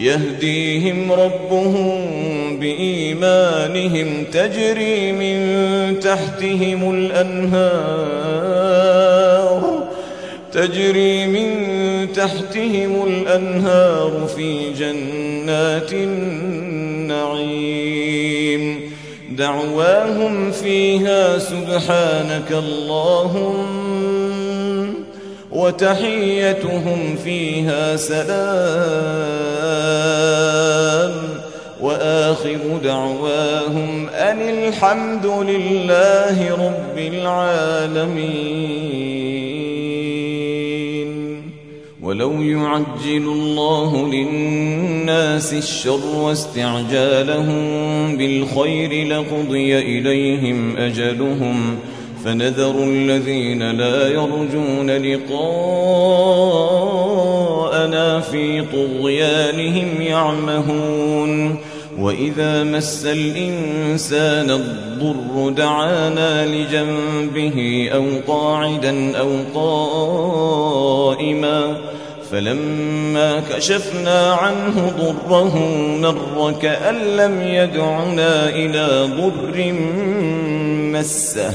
يهديهم ربهم بإيمانهم تجري من تحتهم الأنهار تجري من تحتهم الأنهار في جنات النعيم دعواهم فيها سبحانك اللهم وتحيتهم فيها سلام. وآخر دعواهم أن الحمد لله رب العالمين. ولو يعجل الله للناس الشر واستعجالهم بالخير لقضي إليهم أجلهم فنذر الذين لا يرجون لقاءنا في طغيانهم يعمهون. وإذا مس الإنسان الضر دعانا لجنبه أو قاعدا أو قائما فلما كشفنا عنه ضره مر كأن لم يدعنا إلى ضر مسه.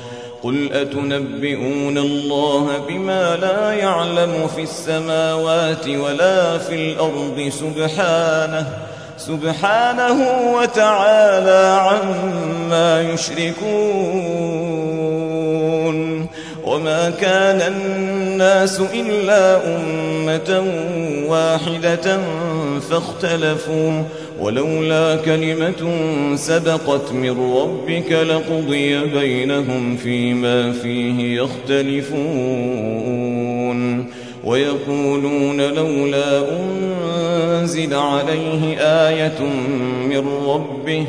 قل أتنبئون الله بما لا يعلم في السماوات ولا في الأرض سبحانه سبحانه وتعالى عما يشركون وما كان الناس إلا أمة واحدة فاختلفوا. ولولا كلمة سبقت من ربك لقضي بينهم فيما فيه يختلفون. ويقولون لولا أنزل عليه آية من ربه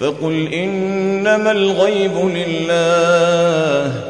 فقل إنما الغيب لله.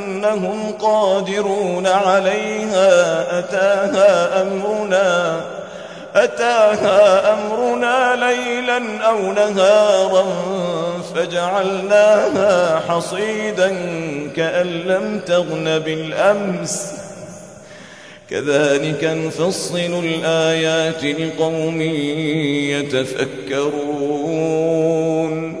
أنهم قادرون عليها أتاها أمرنا أتاها أمرنا ليلا أو نهارا فجعلناها حصيدا كأن لم تغن بالأمس. كذلك نفصل الآيات لقوم يتفكرون.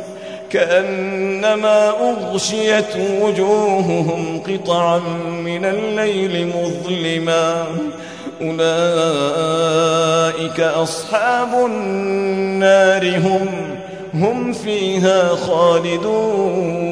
كأنما أغشيت وجوههم قطعا من الليل مظلما. أولئك أصحاب النار هم هم فيها خالدون.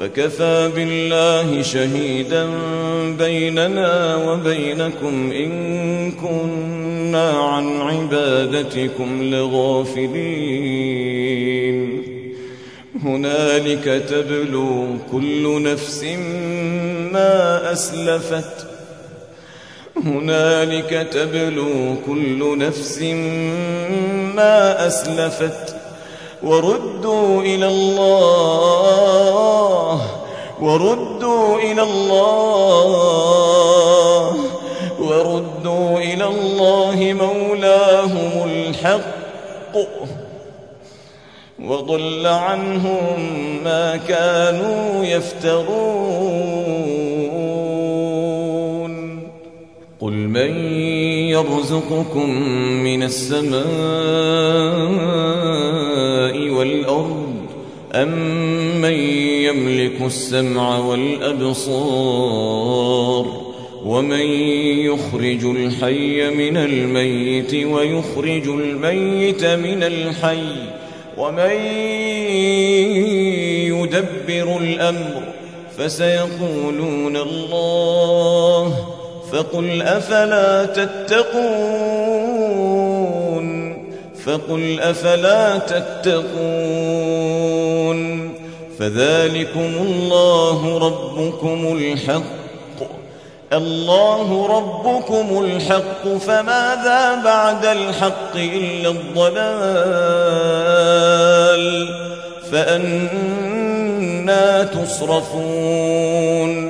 فكفى بالله شهيدا بيننا وبينكم إن كنا عن عبادتكم لغافلين. هنالك تبلو كل نفس ما أسلفت. هنالك تبلو كل نفس ما أسلفت. وردوا إلى الله وردوا إلى الله وردوا إلى الله مولاهم الحق. وضل عنهم ما كانوا يفترون. قل من يرزقكم من السماء والأرض أم من يملك السمع والأبصار ومن يخرج الحي من الميت ويخرج الميت من الحي ومن يدبر الأمر فسيقولون الله فقل أفلا تتقون فقل أفلا تتقون فذلكم الله ربكم الحق الله ربكم الحق فماذا بعد الحق إلا الضلال فأنا تصرفون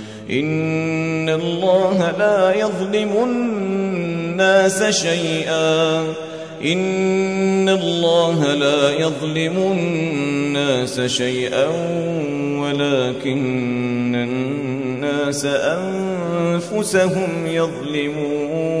إن الله لا يظلم الناس شيئا. إن الله لا يظلم الناس شيئا ولكن الناس أنفسهم يظلمون.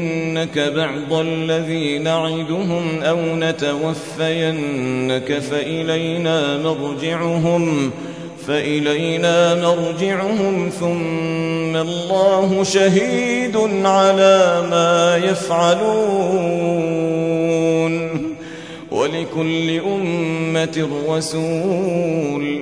نرينك بعض الذي نعدهم أو نتوفينك فإلينا مرجعهم فإلينا مرجعهم ثم الله شهيد على ما يفعلون. ولكل أمة رسول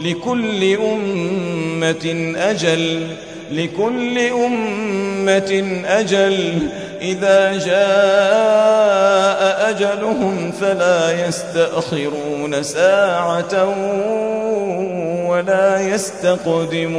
لكل أمة أجل لكل أمة أجل. إذا جاء أجلهم فلا يستأخرون ساعة ولا يستقدمون.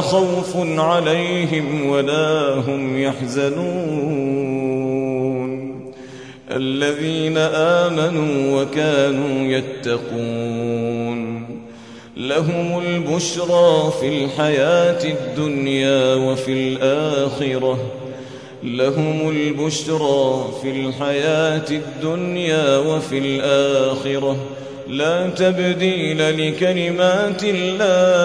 خوف عليهم ولا هم يحزنون. الذين آمنوا وكانوا يتقون. لهم البشرى في الحياة الدنيا وفي الآخرة. لهم البشرى في الحياة الدنيا وفي الآخرة. لا تبديل لكلمات الله.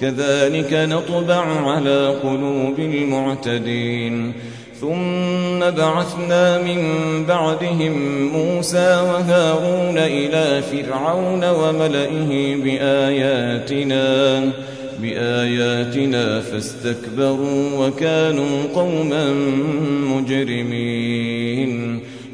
كذلك نطبع على قلوب المعتدين. ثم بعثنا من بعدهم موسى وهارون إلى فرعون وملئه بآياتنا بآياتنا فاستكبروا وكانوا قوما مجرمين.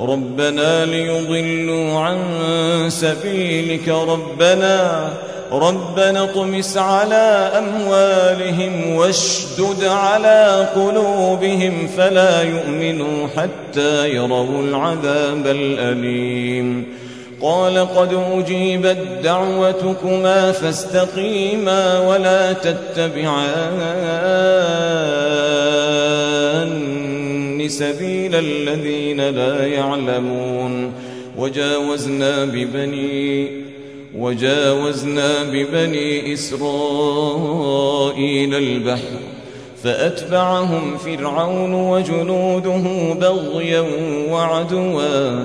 ربنا ليضلوا عن سبيلك ربنا ربنا اطمس على أموالهم واشدد على قلوبهم فلا يؤمنوا حتى يروا العذاب الأليم. قال قد أجيبت دعوتكما فاستقيما ولا تتبعان سبيل الذين لا يعلمون. وجاوزنا ببني وجاوزنا ببني إسرائيل البحر فأتبعهم فرعون وجنوده بغيا وعدوا.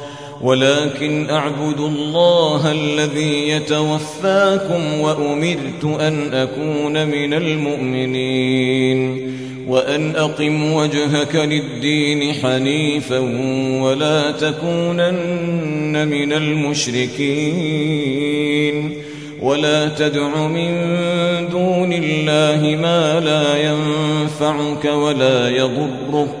ولكن أعبد الله الذي يتوفاكم وأمرت أن أكون من المؤمنين وأن أقم وجهك للدين حنيفا ولا تكونن من المشركين ولا تدع من دون الله ما لا ينفعك ولا يضرك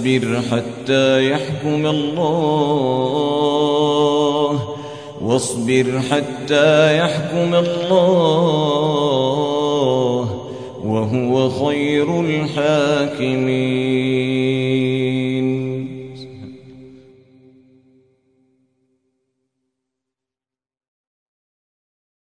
واصبر حتى يحكم الله. واصبر حتى يحكم الله. وهو خير الحاكمين.